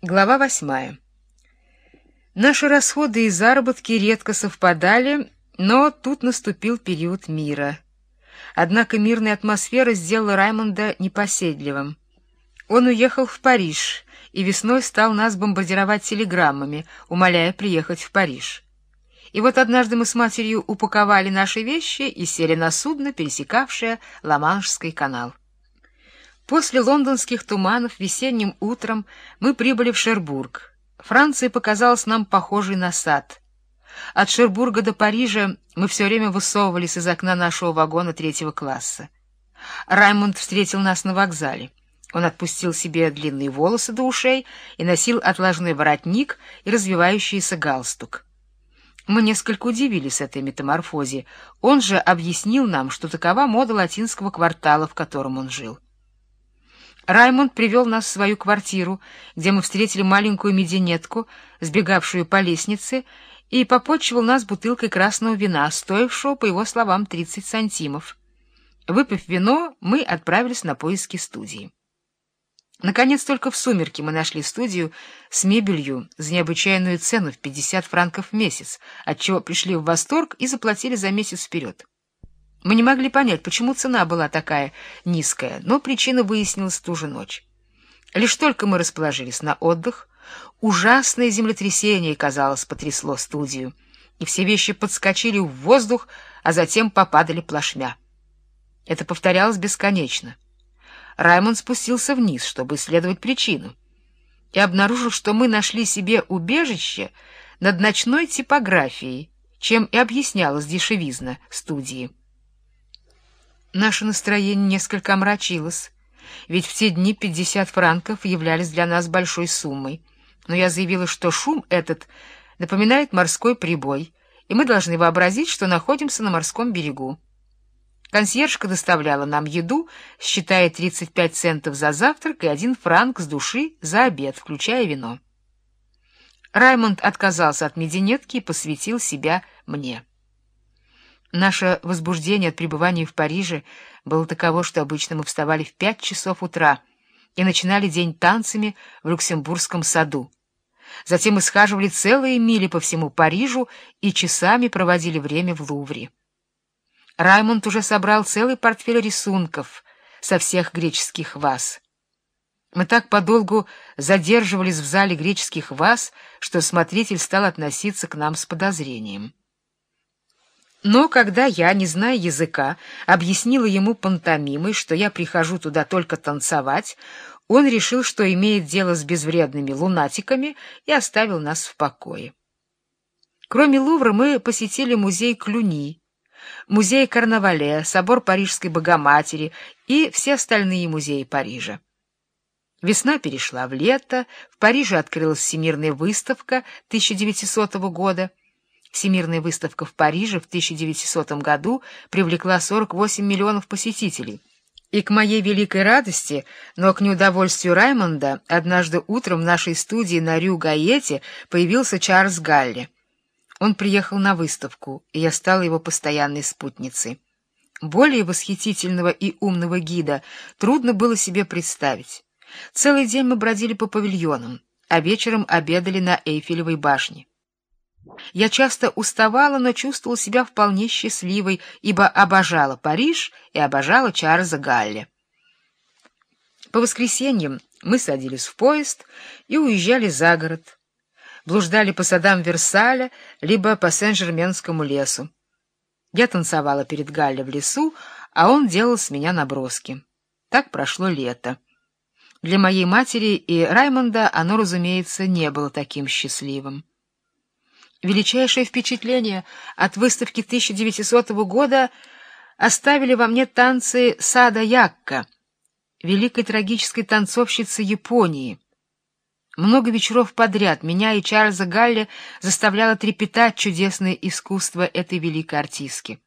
Глава восьмая. Наши расходы и заработки редко совпадали, но тут наступил период мира. Однако мирная атмосфера сделала Раймонда непоседливым. Он уехал в Париж и весной стал нас бомбардировать телеграммами, умоляя приехать в Париж. И вот однажды мы с матерью упаковали наши вещи и сели на судно, пересекавшее Ла-Маншский канал. После лондонских туманов весенним утром мы прибыли в Шербург. Франция показалась нам похожей на сад. От Шербурга до Парижа мы все время высовывались из окна нашего вагона третьего класса. Раймонд встретил нас на вокзале. Он отпустил себе длинные волосы до ушей и носил отложной воротник и развивающийся галстук. Мы несколько удивились этой метаморфозе. Он же объяснил нам, что такова мода латинского квартала, в котором он жил. Раймонд привел нас в свою квартиру, где мы встретили маленькую мединетку, сбегавшую по лестнице, и попотчевал нас бутылкой красного вина, стоившего, по его словам, 30 сантимов. Выпив вино, мы отправились на поиски студии. Наконец, только в сумерки мы нашли студию с мебелью за необычайную цену в 50 франков в месяц, отчего пришли в восторг и заплатили за месяц вперед. Мы не могли понять, почему цена была такая низкая, но причина выяснилась ту же ночь. Лишь только мы расположились на отдых, ужасное землетрясение, казалось, потрясло студию, и все вещи подскочили в воздух, а затем попадали плашмя. Это повторялось бесконечно. Раймонд спустился вниз, чтобы исследовать причину, и обнаружил, что мы нашли себе убежище над ночной типографией, чем и объяснялась дешевизна студии. Наше настроение несколько омрачилось, ведь в те дни 50 франков являлись для нас большой суммой. Но я заявила, что шум этот напоминает морской прибой, и мы должны вообразить, что находимся на морском берегу. Консьержка доставляла нам еду, считая 35 центов за завтрак и один франк с души за обед, включая вино. Раймонд отказался от мединетки и посвятил себя мне. Наше возбуждение от пребывания в Париже было таково, что обычно мы вставали в пять часов утра и начинали день танцами в Люксембургском саду. Затем мы схаживали целые мили по всему Парижу и часами проводили время в Лувре. Раймонд уже собрал целый портфель рисунков со всех греческих ваз. Мы так подолгу задерживались в зале греческих ваз, что смотритель стал относиться к нам с подозрением. Но когда я, не зная языка, объяснила ему пантомимой, что я прихожу туда только танцевать, он решил, что имеет дело с безвредными лунатиками, и оставил нас в покое. Кроме Лувра мы посетили музей Клюни, музей Карнавале, собор Парижской Богоматери и все остальные музеи Парижа. Весна перешла в лето, в Париже открылась Всемирная выставка 1900 года — Всемирная выставка в Париже в 1900 году привлекла 48 миллионов посетителей. И к моей великой радости, но к неудовольствию Раймонда, однажды утром в нашей студии на Рю-Гаете появился Чарльз Галли. Он приехал на выставку, и я стала его постоянной спутницей. Более восхитительного и умного гида трудно было себе представить. Целый день мы бродили по павильонам, а вечером обедали на Эйфелевой башне. Я часто уставала, но чувствовала себя вполне счастливой, ибо обожала Париж и обожала Чарльза Галли. По воскресеньям мы садились в поезд и уезжали за город. Блуждали по садам Версаля, либо по Сен-Жерменскому лесу. Я танцевала перед Галли в лесу, а он делал с меня наброски. Так прошло лето. Для моей матери и Раймонда оно, разумеется, не было таким счастливым. Величайшее впечатление от выставки 1900 года оставили во мне танцы Сада Якка, великой трагической танцовщицы Японии. Много вечеров подряд меня и Чарльза Галли заставляло трепетать чудесное искусство этой великой артистки.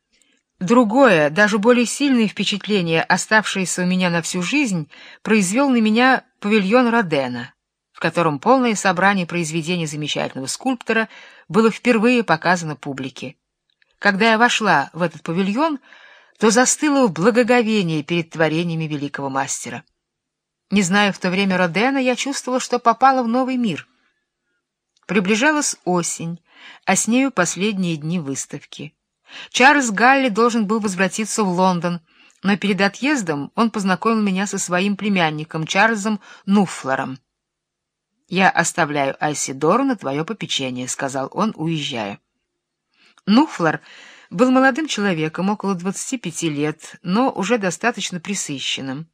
Другое, даже более сильное впечатление, оставшееся у меня на всю жизнь, произвел на меня павильон Родена котором полное собрание произведений замечательного скульптора было впервые показано публике. Когда я вошла в этот павильон, то застыла в благоговении перед творениями великого мастера. Не зная в то время Родена, я чувствовала, что попала в новый мир. Приближалась осень, а с нею последние дни выставки. Чарльз Галли должен был возвратиться в Лондон, но перед отъездом он познакомил меня со своим племянником Чарльзом Нуффлером. «Я оставляю Айсидору на твое попечение», — сказал он, уезжая. Нуффлер был молодым человеком, около 25 лет, но уже достаточно присыщенным.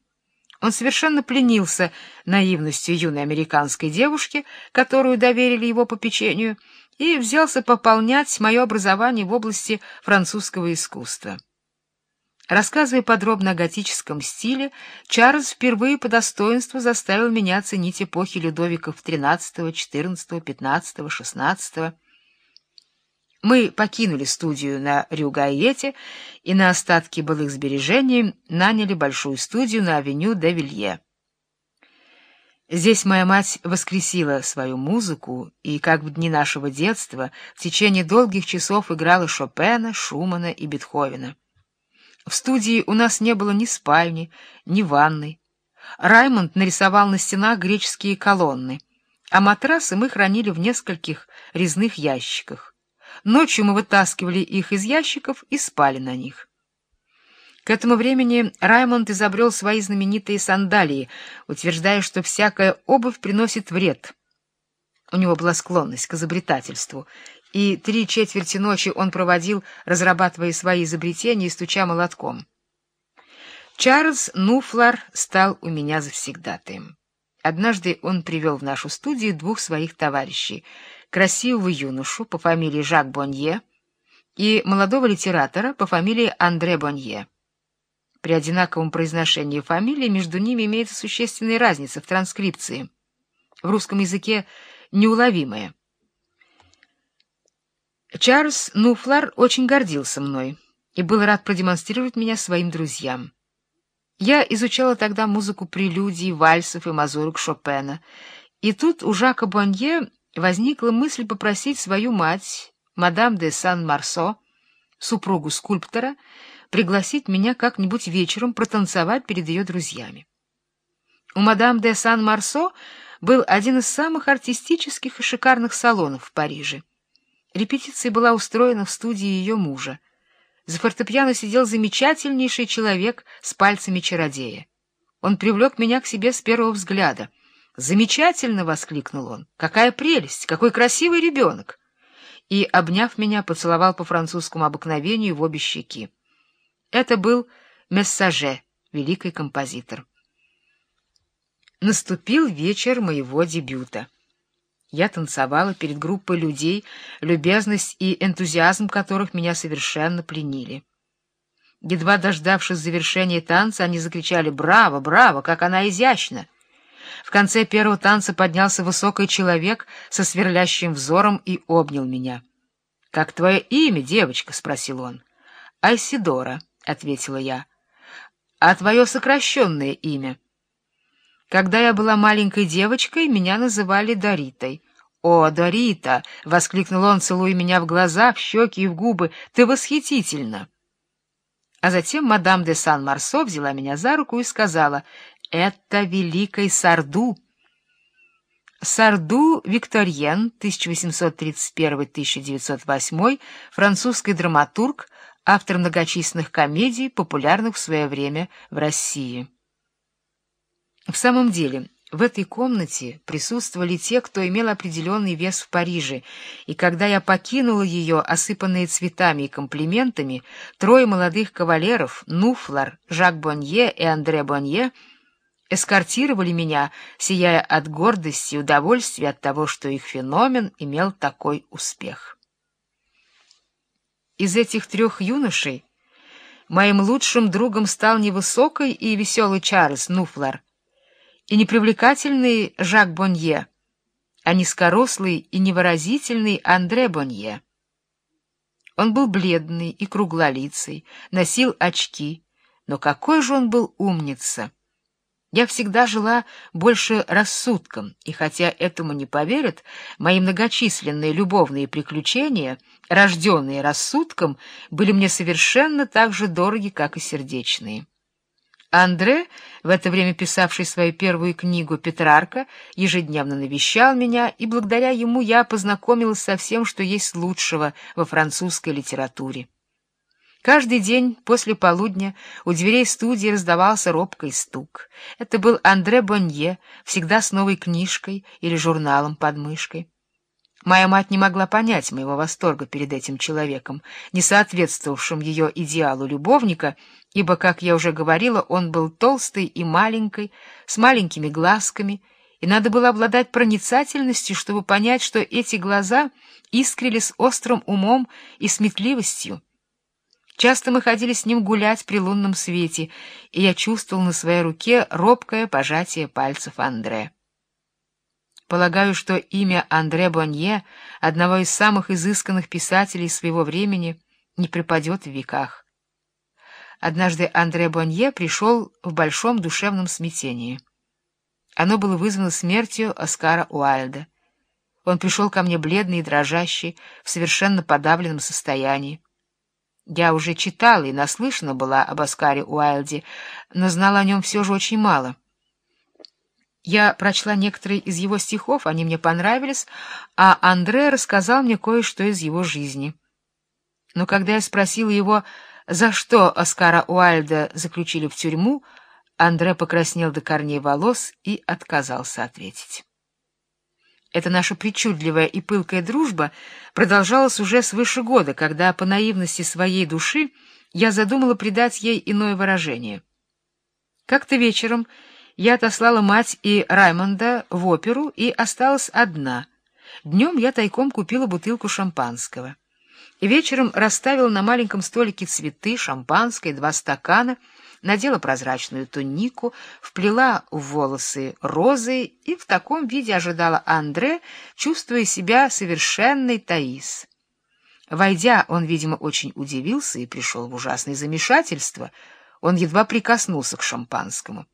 Он совершенно пленился наивностью юной американской девушки, которую доверили его попечению, и взялся пополнять мое образование в области французского искусства. Рассказывая подробно о готическом стиле, Чарльз впервые по достоинству заставил меня оценить эпохи Людовиков XIII, XIV, XV, XVI. Мы покинули студию на Рюгайете и на остатки былых сбережений наняли большую студию на авеню де Вилье. Здесь моя мать воскресила свою музыку и, как в дни нашего детства, в течение долгих часов играла Шопена, Шумана и Бетховена. В студии у нас не было ни спальни, ни ванной. Раймонд нарисовал на стенах греческие колонны, а матрасы мы хранили в нескольких резных ящиках. Ночью мы вытаскивали их из ящиков и спали на них. К этому времени Раймонд изобрел свои знаменитые сандалии, утверждая, что всякая обувь приносит вред. У него была склонность к изобретательству, и три четверти ночи он проводил, разрабатывая свои изобретения и стуча молотком. Чарльз Нуфлар стал у меня завсегдатаем. Однажды он привел в нашу студию двух своих товарищей — красивого юношу по фамилии Жак Бонье и молодого литератора по фамилии Андре Бонье. При одинаковом произношении фамилии между ними имеется существенная разница в транскрипции. В русском языке неуловимая. Чарльз Нуфлар очень гордился мной и был рад продемонстрировать меня своим друзьям. Я изучала тогда музыку прелюдий, вальсов и мазурок Шопена, и тут у Жака Бонье возникла мысль попросить свою мать, мадам де Сан-Марсо, супругу скульптора, пригласить меня как-нибудь вечером протанцевать перед ее друзьями. У мадам де Сан-Марсо был один из самых артистических и шикарных салонов в Париже. Репетиция была устроена в студии ее мужа. За фортепиано сидел замечательнейший человек с пальцами чародея. Он привлек меня к себе с первого взгляда — «Замечательно!» — воскликнул он. «Какая прелесть! Какой красивый ребенок!» И, обняв меня, поцеловал по французскому обыкновению в обе щеки. Это был Мессаже, великий композитор. Наступил вечер моего дебюта. Я танцевала перед группой людей, любезность и энтузиазм которых меня совершенно пленили. Едва дождавшись завершения танца, они закричали «Браво! Браво! Как она изящна!» В конце первого танца поднялся высокий человек со сверлящим взором и обнял меня. — Как твое имя, девочка? — спросил он. — Айсидора, — ответила я. — А твое сокращенное имя? Когда я была маленькой девочкой, меня называли Доритой. — О, Дорита! — воскликнул он, целуя меня в глаза, в щеки и в губы. — Ты восхитительна! А затем мадам де Сан-Марсо взяла меня за руку и сказала, это великой Сарду. Сарду Викторьен, 1831-1908, французский драматург, автор многочисленных комедий, популярных в свое время в России. В самом деле, в этой комнате присутствовали те, кто имел определенный вес в Париже, и когда я покинула ее, осыпанные цветами и комплиментами, трое молодых кавалеров, Нуфлар, Жак Бонье и Андре Бонье, эскортировали меня, сияя от гордости и удовольствия от того, что их феномен имел такой успех. Из этих трех юношей моим лучшим другом стал невысокий и веселый Чарльз Нуфлар и непривлекательный Жак Бонье, а низкорослый и невыразительный Андре Бонье. Он был бледный и круглолицый, носил очки, но какой же он был умница! Я всегда жила больше рассудком, и хотя этому не поверят, мои многочисленные любовные приключения, рожденные рассудком, были мне совершенно так же дороги, как и сердечные. Андре, в это время писавший свою первую книгу «Петрарка», ежедневно навещал меня, и благодаря ему я познакомилась со всем, что есть лучшего во французской литературе. Каждый день после полудня у дверей студии раздавался робкий стук. Это был Андре Бонье, всегда с новой книжкой или журналом под мышкой. Моя мать не могла понять моего восторга перед этим человеком, не соответствовавшим ее идеалу любовника, ибо, как я уже говорила, он был толстый и маленький, с маленькими глазками, и надо было обладать проницательностью, чтобы понять, что эти глаза искрили с острым умом и сметливостью. Часто мы ходили с ним гулять при лунном свете, и я чувствовал на своей руке робкое пожатие пальцев Андре. Полагаю, что имя Андре Бонье, одного из самых изысканных писателей своего времени, не припадет в веках. Однажды Андре Бонье пришел в большом душевном смятении. Оно было вызвано смертью Оскара Уайльда. Он пришел ко мне бледный и дрожащий, в совершенно подавленном состоянии. Я уже читала и наслышана была об Оскаре Уайльде, но знала о нем все же очень мало — я прочла некоторые из его стихов, они мне понравились, а Андре рассказал мне кое-что из его жизни. Но когда я спросила его, за что Оскара Уальда заключили в тюрьму, Андре покраснел до корней волос и отказался ответить. Эта наша причудливая и пылкая дружба продолжалась уже свыше года, когда по наивности своей души я задумала придать ей иное выражение. Как-то вечером я отослала мать и Раймонда в оперу и осталась одна. Днем я тайком купила бутылку шампанского. И вечером расставила на маленьком столике цветы, шампанское, два стакана, надела прозрачную тунику, вплела в волосы розы и в таком виде ожидала Андре, чувствуя себя совершенной Таис. Войдя, он, видимо, очень удивился и пришел в ужасное замешательство. Он едва прикоснулся к шампанскому.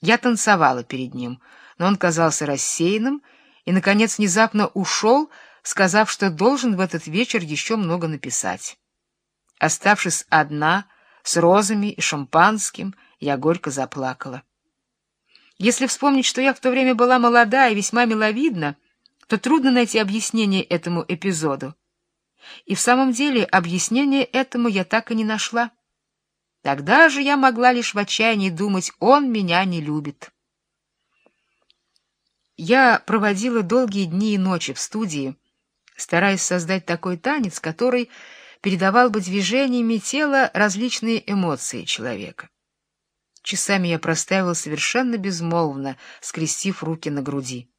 Я танцевала перед ним, но он казался рассеянным и, наконец, внезапно ушел, сказав, что должен в этот вечер еще много написать. Оставшись одна, с розами и шампанским, я горько заплакала. Если вспомнить, что я в то время была молода и весьма миловидна, то трудно найти объяснение этому эпизоду. И в самом деле объяснение этому я так и не нашла. Тогда же я могла лишь в отчаянии думать, он меня не любит. Я проводила долгие дни и ночи в студии, стараясь создать такой танец, который передавал бы движениями тела различные эмоции человека. Часами я простаивала совершенно безмолвно, скрестив руки на груди.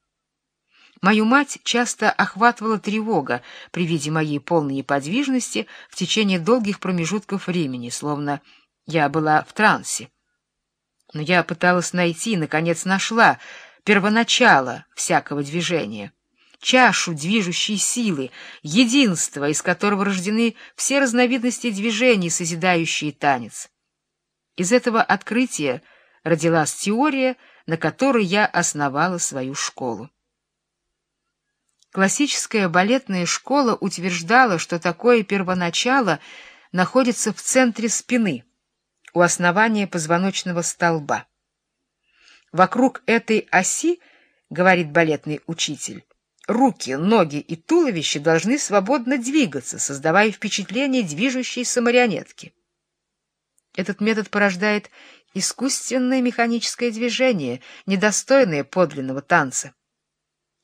Мою мать часто охватывала тревога при виде моей полной неподвижности в течение долгих промежутков времени, словно я была в трансе. Но я пыталась найти, наконец нашла, первоначало всякого движения, чашу движущей силы, единство, из которого рождены все разновидности движений, созидающие танец. Из этого открытия родилась теория, на которой я основала свою школу. Классическая балетная школа утверждала, что такое первоначало находится в центре спины — у основания позвоночного столба. Вокруг этой оси, говорит балетный учитель, руки, ноги и туловище должны свободно двигаться, создавая впечатление движущейся марионетки. Этот метод порождает искусственное механическое движение, недостойное подлинного танца.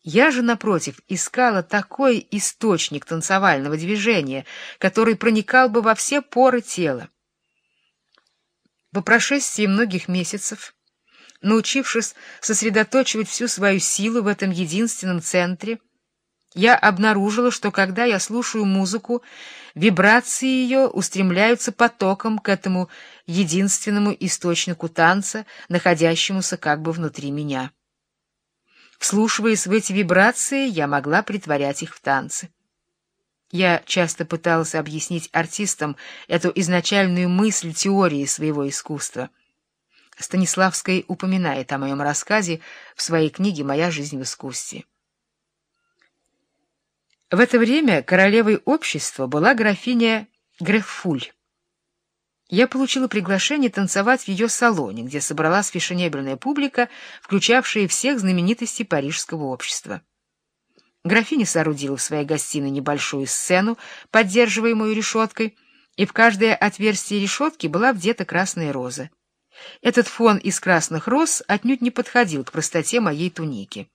Я же, напротив, искала такой источник танцевального движения, который проникал бы во все поры тела. По прошествии многих месяцев, научившись сосредоточивать всю свою силу в этом единственном центре, я обнаружила, что когда я слушаю музыку, вибрации ее устремляются потоком к этому единственному источнику танца, находящемуся как бы внутри меня. Вслушиваясь в эти вибрации, я могла притворять их в танцы. Я часто пытался объяснить артистам эту изначальную мысль теории своего искусства. Станиславский упоминает о моем рассказе в своей книге «Моя жизнь в искусстве». В это время королевой общества была графиня Грефуль. я получила приглашение танцевать в ее салоне, где собралась фешенебельная публика, включавшая всех знаменитостей парижского общества. Графиня соорудила в своей гостиной небольшую сцену, поддерживаемую решеткой, и в каждое отверстие решетки была вдета красная роза. Этот фон из красных роз отнюдь не подходил к простоте моей туники.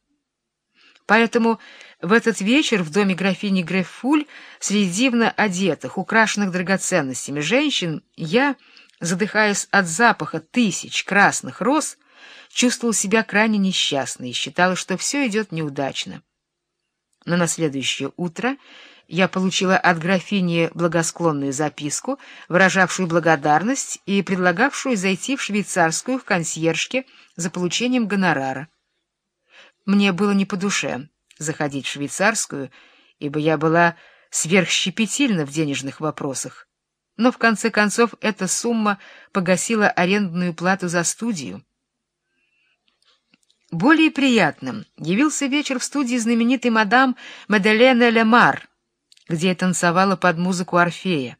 Поэтому в этот вечер в доме графини Греффуль среди дивно одетых, украшенных драгоценностями женщин, я, задыхаясь от запаха тысяч красных роз, чувствовал себя крайне несчастной и считала, что все идет неудачно. Но на следующее утро я получила от графини благосклонную записку, выражавшую благодарность и предлагавшую зайти в швейцарскую в консьержке за получением гонорара. Мне было не по душе заходить в швейцарскую, ибо я была сверхщепетильна в денежных вопросах. Но в конце концов эта сумма погасила арендную плату за студию. Более приятным явился вечер в студии знаменитой мадам Маделена Лемар, где я танцевала под музыку Орфея.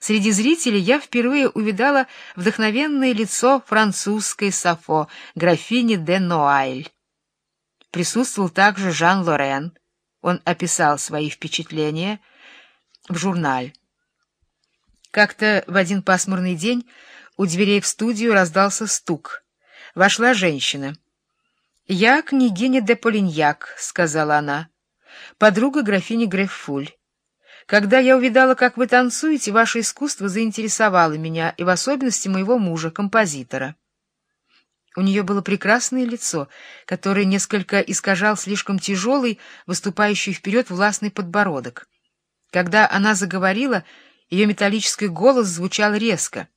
Среди зрителей я впервые увидала вдохновенное лицо французской Сафо, графини де Ноайль. Присутствовал также Жан Лорен. Он описал свои впечатления в журнале. Как-то в один пасмурный день у дверей в студию раздался стук. Вошла женщина. «Я княгиня де Полиньяк», — сказала она, — «подруга графини Греффуль. Когда я увидала, как вы танцуете, ваше искусство заинтересовало меня, и в особенности моего мужа, композитора». У нее было прекрасное лицо, которое несколько искажал слишком тяжелый, выступающий вперед властный подбородок. Когда она заговорила, ее металлический голос звучал резко.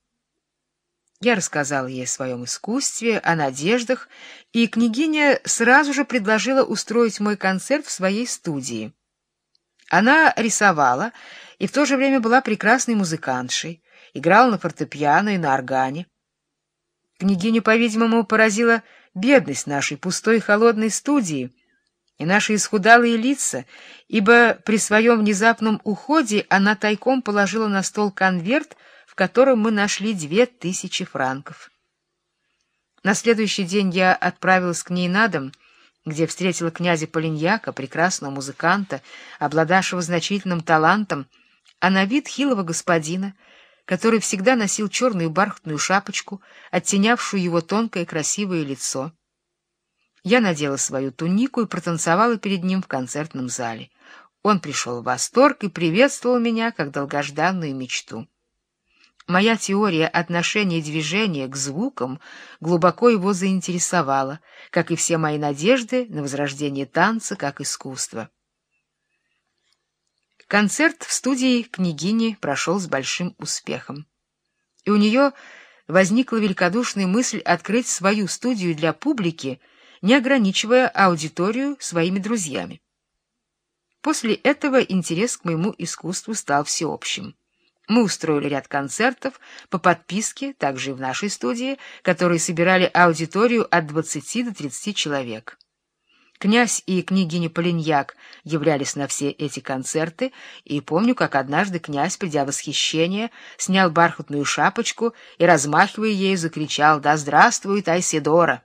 Я рассказал ей о своем искусстве, о надеждах, и княгиня сразу же предложила устроить мой концерт в своей студии. Она рисовала и в то же время была прекрасной музыкантшей, играла на фортепиано и на органе. Княгиню, по-видимому, поразила бедность нашей пустой холодной студии и наши исхудалые лица, ибо при своем внезапном уходе она тайком положила на стол конверт, в котором мы нашли две тысячи франков. На следующий день я отправилась к ней на дом, где встретила князя Полиньяка, прекрасного музыканта, обладавшего значительным талантом, а на вид хилого господина — который всегда носил черную бархатную шапочку, оттенявшую его тонкое красивое лицо. Я надела свою тунику и протанцевала перед ним в концертном зале. Он пришел в восторг и приветствовал меня как долгожданную мечту. Моя теория отношения движения к звукам глубоко его заинтересовала, как и все мои надежды на возрождение танца как искусства. Концерт в студии княгини прошел с большим успехом. И у нее возникла великодушная мысль открыть свою студию для публики, не ограничивая аудиторию своими друзьями. После этого интерес к моему искусству стал всеобщим. Мы устроили ряд концертов по подписке, также и в нашей студии, которые собирали аудиторию от 20 до 30 человек. Князь и княгиня Полиньяк являлись на все эти концерты, и помню, как однажды князь, придя в восхищение, снял бархатную шапочку и, размахивая ею, закричал «Да здравствует Айседора!»